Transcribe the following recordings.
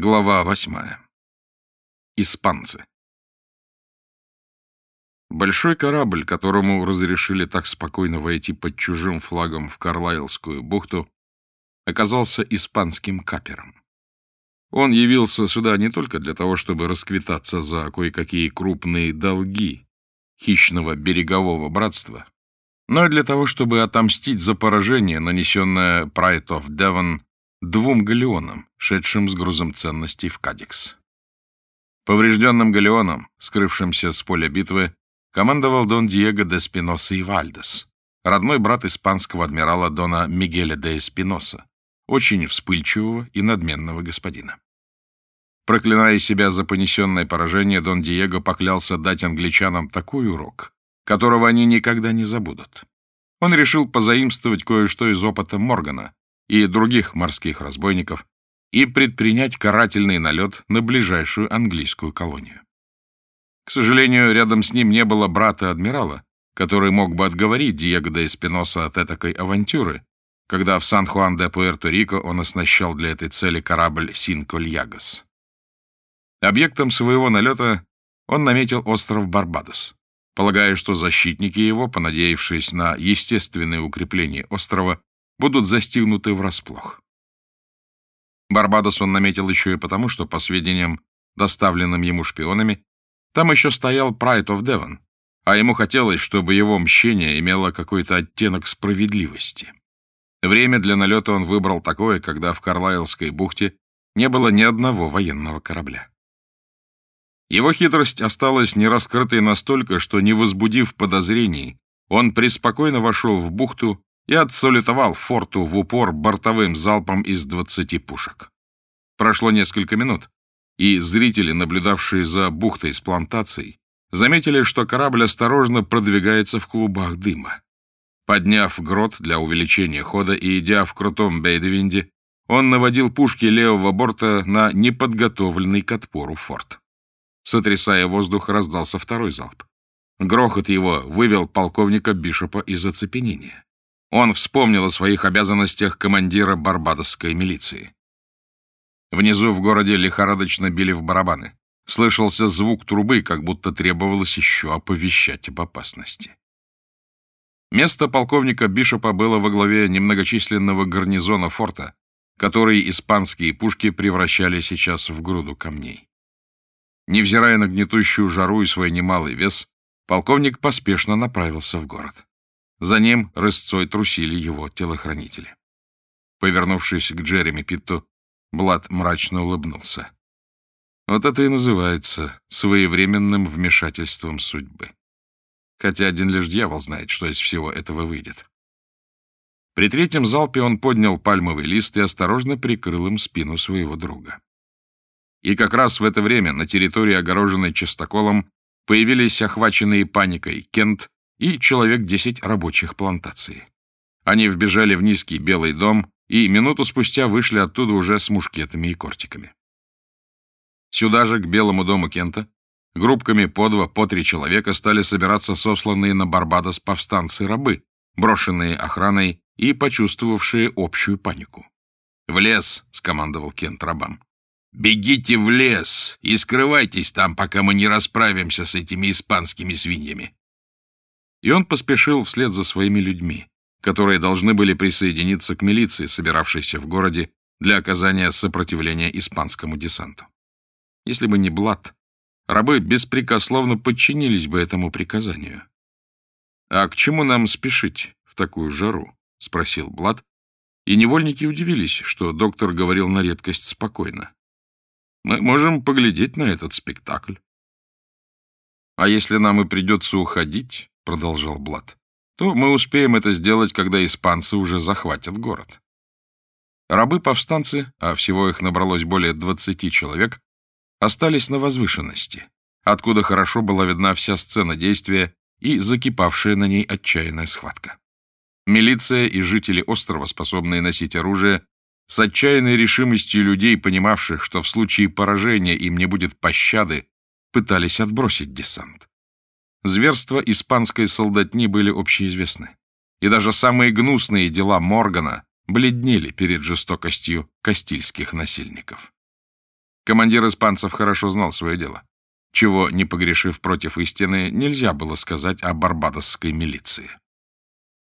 Глава восьмая. Испанцы. Большой корабль, которому разрешили так спокойно войти под чужим флагом в Карлайлскую бухту, оказался испанским капером. Он явился сюда не только для того, чтобы расквитаться за кое-какие крупные долги хищного берегового братства, но и для того, чтобы отомстить за поражение, нанесенное Pride of Devon двум галеонам, шедшим с грузом ценностей в Кадикс. Поврежденным галеоном, скрывшимся с поля битвы, командовал Дон Диего де Спиноса и Вальдес, родной брат испанского адмирала Дона Мигеля де Эспиноса, очень вспыльчивого и надменного господина. Проклиная себя за понесенное поражение, Дон Диего поклялся дать англичанам такой урок, которого они никогда не забудут. Он решил позаимствовать кое-что из опыта Моргана, и других морских разбойников и предпринять карательный налет на ближайшую английскую колонию. К сожалению, рядом с ним не было брата-адмирала, который мог бы отговорить Диего де Эспиноса от этакой авантюры, когда в Сан-Хуан-де-Пуэрто-Рико он оснащал для этой цели корабль «Синко-Льягас». Объектом своего налета он наметил остров Барбадос, полагая, что защитники его, понадеявшись на естественное укрепление острова, будут застигнуты врасплох. Барбадос он наметил еще и потому, что, по сведениям, доставленным ему шпионами, там еще стоял Pride of Devon, а ему хотелось, чтобы его мщение имело какой-то оттенок справедливости. Время для налета он выбрал такое, когда в Карлайлской бухте не было ни одного военного корабля. Его хитрость осталась нераскрытой настолько, что, не возбудив подозрений, он преспокойно вошел в бухту и отсалютовал форту в упор бортовым залпом из двадцати пушек. Прошло несколько минут, и зрители, наблюдавшие за бухтой с плантацией, заметили, что корабль осторожно продвигается в клубах дыма. Подняв грот для увеличения хода и идя в крутом бейдевинде, он наводил пушки левого борта на неподготовленный к отпору форт. Сотрясая воздух, раздался второй залп. Грохот его вывел полковника Бишопа из оцепенения. Он вспомнил о своих обязанностях командира барбадосской милиции. Внизу в городе лихорадочно били в барабаны. Слышался звук трубы, как будто требовалось еще оповещать об опасности. Место полковника Бишопа было во главе немногочисленного гарнизона форта, который испанские пушки превращали сейчас в груду камней. Невзирая на гнетущую жару и свой немалый вес, полковник поспешно направился в город. За ним рысцой трусили его телохранители. Повернувшись к Джереми Питту, Блад мрачно улыбнулся. Вот это и называется своевременным вмешательством судьбы. Хотя один лишь дьявол знает, что из всего этого выйдет. При третьем залпе он поднял пальмовый лист и осторожно прикрыл им спину своего друга. И как раз в это время на территории, огороженной частоколом, появились охваченные паникой Кент и человек десять рабочих плантации. Они вбежали в низкий белый дом и минуту спустя вышли оттуда уже с мушкетами и кортиками. Сюда же, к белому дому Кента, группками по два, по три человека стали собираться сосланные на Барбадос повстанцы-рабы, брошенные охраной и почувствовавшие общую панику. «В лес!» — скомандовал Кент рабам. «Бегите в лес и скрывайтесь там, пока мы не расправимся с этими испанскими свиньями. И он поспешил вслед за своими людьми, которые должны были присоединиться к милиции, собиравшейся в городе для оказания сопротивления испанскому десанту. Если бы не Блад, рабы беспрекословно подчинились бы этому приказанию. «А к чему нам спешить в такую жару?» — спросил Блад, и невольники удивились, что доктор говорил на редкость спокойно. «Мы можем поглядеть на этот спектакль». «А если нам и придется уходить, продолжал Блад, то мы успеем это сделать, когда испанцы уже захватят город. Рабы-повстанцы, а всего их набралось более двадцати человек, остались на возвышенности, откуда хорошо была видна вся сцена действия и закипавшая на ней отчаянная схватка. Милиция и жители острова, способные носить оружие, с отчаянной решимостью людей, понимавших, что в случае поражения им не будет пощады, пытались отбросить десант. Зверства испанской солдатни были общеизвестны. И даже самые гнусные дела Моргана бледнели перед жестокостью кастильских насильников. Командир испанцев хорошо знал свое дело. Чего, не погрешив против истины, нельзя было сказать о барбадосской милиции.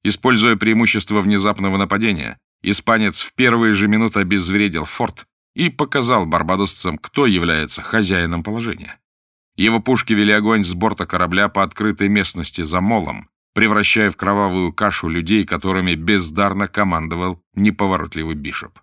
Используя преимущество внезапного нападения, испанец в первые же минуты обезвредил форт и показал барбадосцам, кто является хозяином положения. Его пушки вели огонь с борта корабля по открытой местности за молом, превращая в кровавую кашу людей, которыми бездарно командовал неповоротливый бишоп.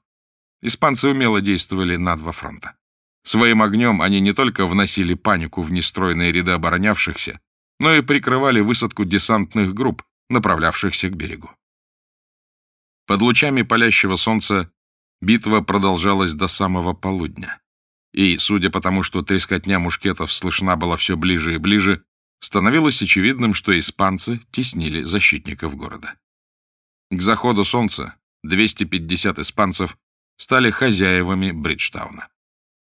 Испанцы умело действовали на два фронта. Своим огнем они не только вносили панику в нестройные ряды оборонявшихся, но и прикрывали высадку десантных групп, направлявшихся к берегу. Под лучами палящего солнца битва продолжалась до самого полудня. И, судя по тому, что трескотня мушкетов слышна была все ближе и ближе, становилось очевидным, что испанцы теснили защитников города. К заходу солнца 250 испанцев стали хозяевами Бриджтауна.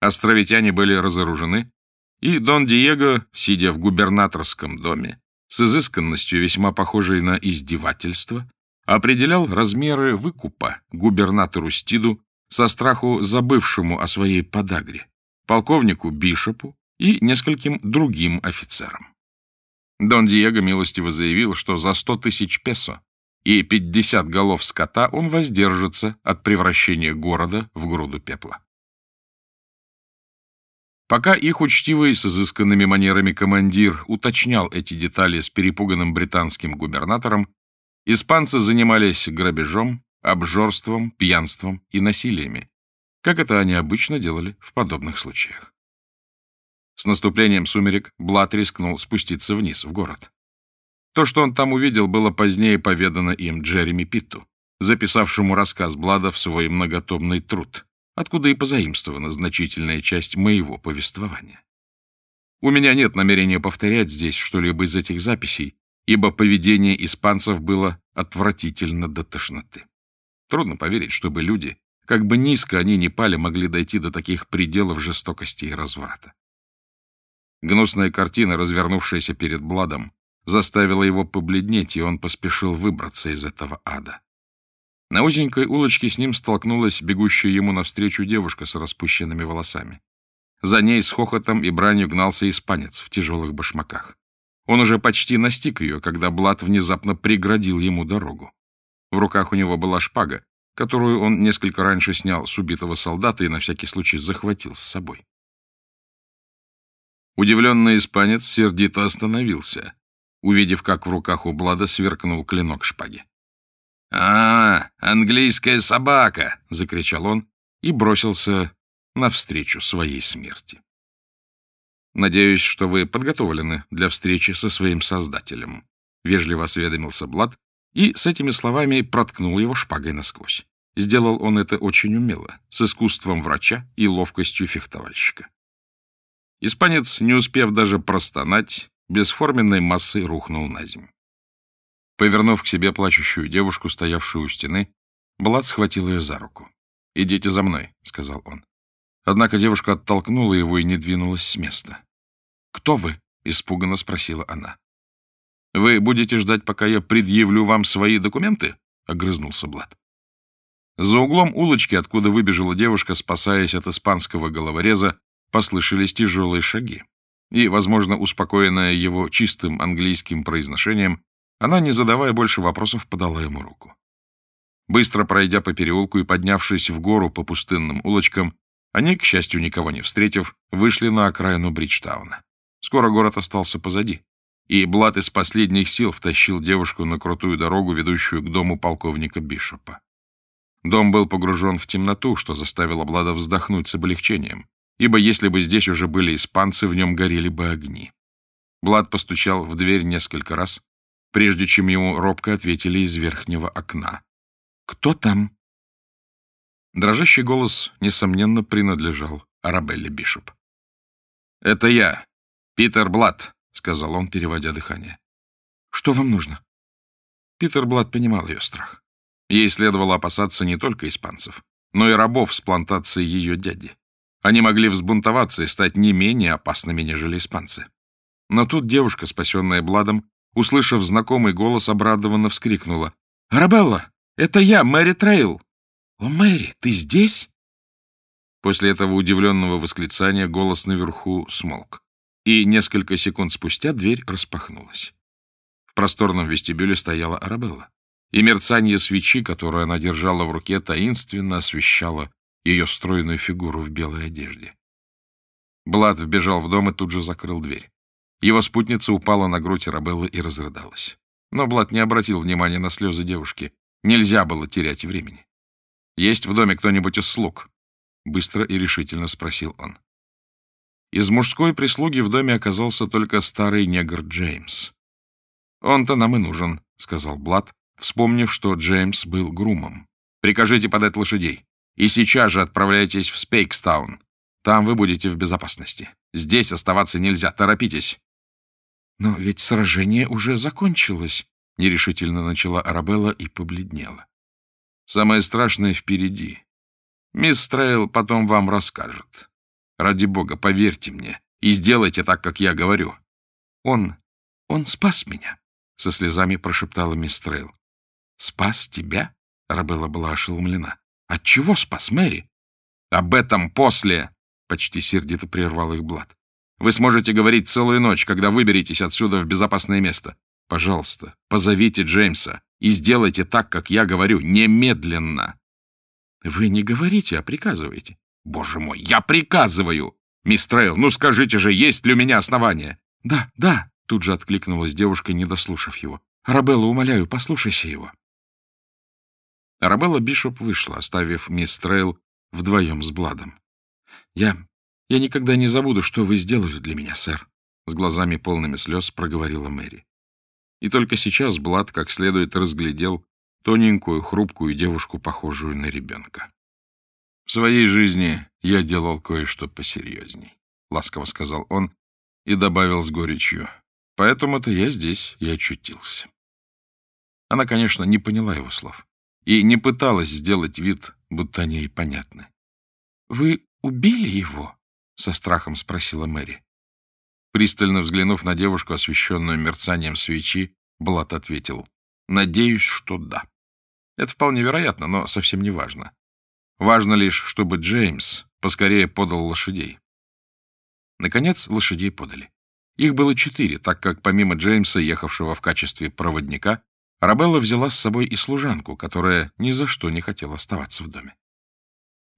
Островитяне были разоружены, и Дон Диего, сидя в губернаторском доме, с изысканностью, весьма похожей на издевательство, определял размеры выкупа губернатору Стиду со страху забывшему о своей подагре, полковнику Бишопу и нескольким другим офицерам. Дон Диего милостиво заявил, что за сто тысяч песо и пятьдесят голов скота он воздержится от превращения города в груду пепла. Пока их учтивый с изысканными манерами командир уточнял эти детали с перепуганным британским губернатором, испанцы занимались грабежом, обжорством, пьянством и насилиями, как это они обычно делали в подобных случаях. С наступлением сумерек Блат рискнул спуститься вниз, в город. То, что он там увидел, было позднее поведано им Джереми Питту, записавшему рассказ Блада в свой многотомный труд откуда и позаимствована значительная часть моего повествования. У меня нет намерения повторять здесь что-либо из этих записей, ибо поведение испанцев было отвратительно до тошноты. Трудно поверить, чтобы люди, как бы низко они ни пали, могли дойти до таких пределов жестокости и разврата. Гнусная картина, развернувшаяся перед Бладом, заставила его побледнеть, и он поспешил выбраться из этого ада. На узенькой улочке с ним столкнулась бегущая ему навстречу девушка с распущенными волосами. За ней с хохотом и бранью гнался испанец в тяжелых башмаках. Он уже почти настиг ее, когда Блад внезапно преградил ему дорогу. В руках у него была шпага, которую он несколько раньше снял с убитого солдата и на всякий случай захватил с собой. Удивленный испанец сердито остановился, увидев, как в руках у Блада сверкнул клинок шпаги. «А, английская собака!» — закричал он и бросился навстречу своей смерти. «Надеюсь, что вы подготовлены для встречи со своим создателем», — вежливо осведомился Блад и с этими словами проткнул его шпагой насквозь. Сделал он это очень умело, с искусством врача и ловкостью фехтовальщика. Испанец, не успев даже простонать, бесформенной массой рухнул на землю. Повернув к себе плачущую девушку, стоявшую у стены, Блад схватил ее за руку. «Идите за мной», — сказал он. Однако девушка оттолкнула его и не двинулась с места. «Кто вы?» — испуганно спросила она. «Вы будете ждать, пока я предъявлю вам свои документы?» — огрызнулся Блад. За углом улочки, откуда выбежала девушка, спасаясь от испанского головореза, послышались тяжелые шаги. И, возможно, успокоенная его чистым английским произношением, она, не задавая больше вопросов, подала ему руку. Быстро пройдя по переулку и поднявшись в гору по пустынным улочкам, они, к счастью, никого не встретив, вышли на окраину Бриджтауна. Скоро город остался позади, и Блад из последних сил втащил девушку на крутую дорогу, ведущую к дому полковника Бишопа. Дом был погружен в темноту, что заставило Блада вздохнуть с облегчением, ибо если бы здесь уже были испанцы, в нем горели бы огни. Блад постучал в дверь несколько раз, прежде чем ему робко ответили из верхнего окна. «Кто там?» Дрожащий голос, несомненно, принадлежал Арабелле Бишоп. «Это я, Питер Блад», — сказал он, переводя дыхание. «Что вам нужно?» Питер Блад понимал ее страх. Ей следовало опасаться не только испанцев, но и рабов с плантации ее дяди. Они могли взбунтоваться и стать не менее опасными, нежели испанцы. Но тут девушка, спасенная Бладом, услышав знакомый голос, обрадованно вскрикнула. «Арабелла, это я, Мэри Трейл!» «О, Мэри, ты здесь?» После этого удивленного восклицания голос наверху смолк, и несколько секунд спустя дверь распахнулась. В просторном вестибюле стояла Арабелла, и мерцание свечи, которую она держала в руке, таинственно освещало ее стройную фигуру в белой одежде. Блад вбежал в дом и тут же закрыл дверь. Его спутница упала на грудь Арабеллы и разрыдалась. Но Блад не обратил внимания на слезы девушки. Нельзя было терять времени. «Есть в доме кто-нибудь из слуг?» — быстро и решительно спросил он. Из мужской прислуги в доме оказался только старый негр Джеймс. «Он-то нам и нужен», — сказал Блад, вспомнив, что Джеймс был грумом. «Прикажите подать лошадей. И сейчас же отправляйтесь в Спейкстаун. Там вы будете в безопасности. Здесь оставаться нельзя. Торопитесь. — Но ведь сражение уже закончилось, — нерешительно начала Арабелла и побледнела. — Самое страшное впереди. Мисс Трейл потом вам расскажет. Ради бога, поверьте мне и сделайте так, как я говорю. Он... он спас меня, — со слезами прошептала мисс Трейл. — Спас тебя? — Арабелла была ошеломлена. — От чего спас Мэри? — Об этом после! — почти сердито прервал их Блад. Вы сможете говорить целую ночь, когда выберетесь отсюда в безопасное место. Пожалуйста, позовите Джеймса и сделайте так, как я говорю, немедленно. Вы не говорите, а приказываете. Боже мой, я приказываю! Мисс Трейл, ну скажите же, есть ли у меня основания? Да, да, тут же откликнулась девушка, не дослушав его. Арабелла, умоляю, послушайся его. Арабелла Бишоп вышла, оставив мисс Трейл вдвоем с Бладом. Я «Я никогда не забуду, что вы сделали для меня, сэр», — с глазами полными слез проговорила Мэри. И только сейчас Блад как следует разглядел тоненькую, хрупкую девушку, похожую на ребенка. «В своей жизни я делал кое-что посерьезней», — ласково сказал он и добавил с горечью. «Поэтому-то я здесь и очутился». Она, конечно, не поняла его слов и не пыталась сделать вид, будто они ей понятны. «Вы убили его?» — со страхом спросила Мэри. Пристально взглянув на девушку, освещенную мерцанием свечи, Блад ответил. «Надеюсь, что да. Это вполне вероятно, но совсем не важно. Важно лишь, чтобы Джеймс поскорее подал лошадей». Наконец, лошадей подали. Их было четыре, так как помимо Джеймса, ехавшего в качестве проводника, Арабелла взяла с собой и служанку, которая ни за что не хотела оставаться в доме.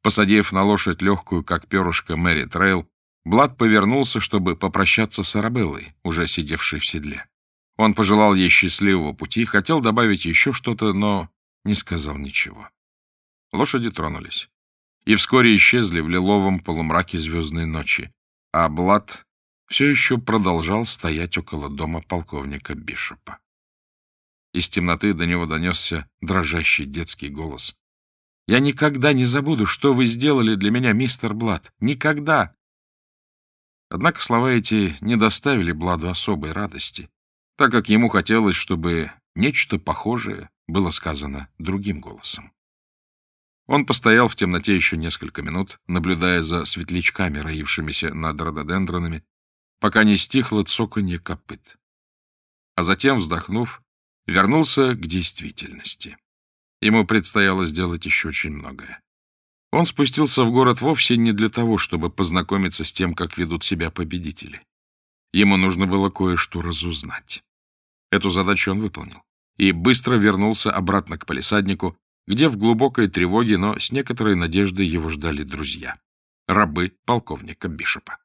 Посадив на лошадь легкую, как перышко, Мэри Трейл, Блад повернулся, чтобы попрощаться с Арабеллой, уже сидевшей в седле. Он пожелал ей счастливого пути, хотел добавить еще что-то, но не сказал ничего. Лошади тронулись. И вскоре исчезли в лиловом полумраке звездной ночи, а Блад все еще продолжал стоять около дома полковника Бишопа. Из темноты до него донесся дрожащий детский голос. Я никогда не забуду, что вы сделали для меня, мистер Блад. Никогда!» Однако слова эти не доставили Бладу особой радости, так как ему хотелось, чтобы нечто похожее было сказано другим голосом. Он постоял в темноте еще несколько минут, наблюдая за светлячками, роившимися над рододендронами, пока не стихло цоканье копыт. А затем, вздохнув, вернулся к действительности. Ему предстояло сделать еще очень многое. Он спустился в город вовсе не для того, чтобы познакомиться с тем, как ведут себя победители. Ему нужно было кое-что разузнать. Эту задачу он выполнил и быстро вернулся обратно к палисаднику, где в глубокой тревоге, но с некоторой надеждой его ждали друзья — рабы полковника Бишопа.